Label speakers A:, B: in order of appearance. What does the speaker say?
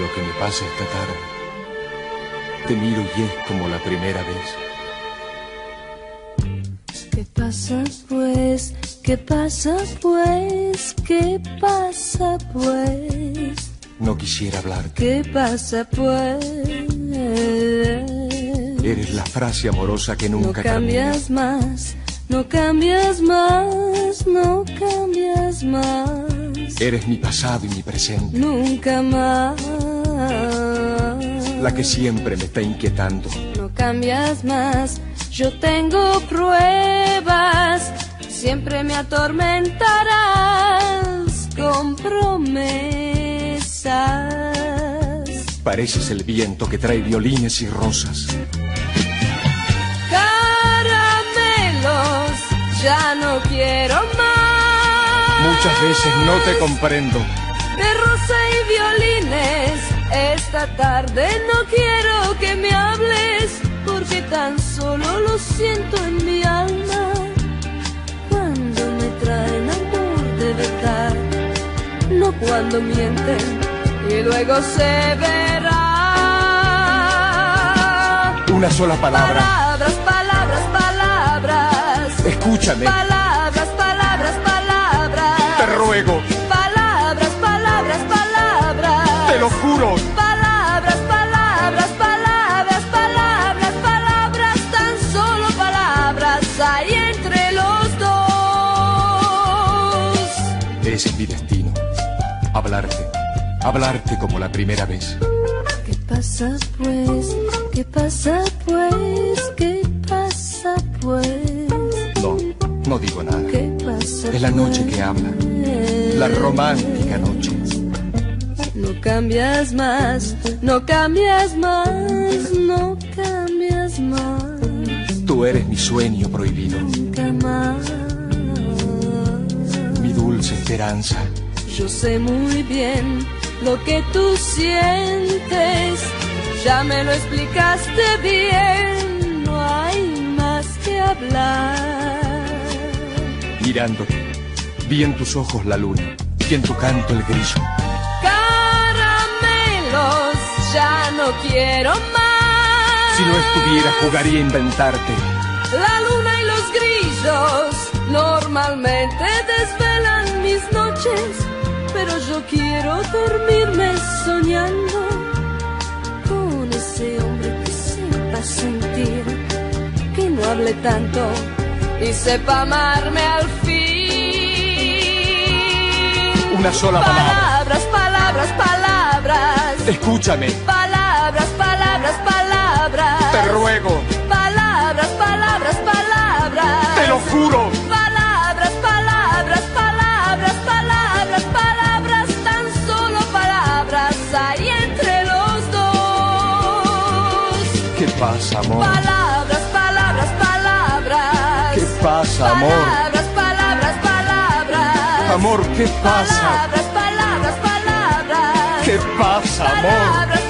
A: lo que me pasa esta tarde. Te miro y es como la primera vez.
B: ¿Qué pasa pues? ¿Qué pasa pues? ¿Qué pasa pues?
A: No quisiera hablarte.
B: ¿Qué pasa pues?
A: Eres la frase amorosa que
B: No
A: nunca
B: cambias más, no cambias más,
A: Eres mi pasado y mi presente.
B: nunca más.
A: La que siempre me está inquietando.
B: No cambias más, yo tengo pruebas, siempre me atormentarás con promesas.
A: Pareces el viento que trae violines y rosas.
B: Caramelos, ya no quiero.
A: Muchas veces no te comprendo.
B: De rosa y violines, esta tarde no quiero que me hables, porque tan solo lo siento en mi alma. Cuando me traen amor de verdad, no cuando mienten y luego se verá.
A: Una sola palabra.
B: Palabras, palabras, palabras.
A: Escúchame.
B: Palabras,
A: es mi destino. Hablarte. Hablarte como la primera vez.
B: ¿Qué pasa pues? ¿Qué pasa pues? ¿Qué pasa pues?
A: No, no digo nada.
B: ¿Qué pasa?
A: Es la noche que habla. La
B: pues?
A: romántica noche.
B: No cambias más, no cambias más, no cambias más,
A: Tú eres mi sueño prohibido.
B: nunca más.
A: Esperanza.
B: Yo sé muy bien lo que tú sientes, ya me lo explicaste bien, no hay más que hablar.
A: Mirándote. Vi en tus ojos la luna. Y en tu canto el grillo.
B: Caramelos, ya no quiero más.
A: Si no estuviera, jugaría a inventarte.
B: La luna y los grillos normalmente dormirme soñando con ese hombre que sepa sentir, que no hable tanto y sepa amarme al fin.
A: Una sola palabra.
B: Palabras, palabras, palabras.
A: Escúchame.
B: Palabras, palabras, palabras.
A: Te ruego.
B: Palabras, palabras, palabras.
A: Te lo juro. ¿Qué pasa, amor?
B: Palabras, palabras, palabras.
A: ¿Qué pasa, amor?
B: Palabras, palabras, palabras.
A: Amor, ¿qué pasa?
B: Palabras, palabras, palabras.
A: ¿Qué pasa, amor?
B: Palabras,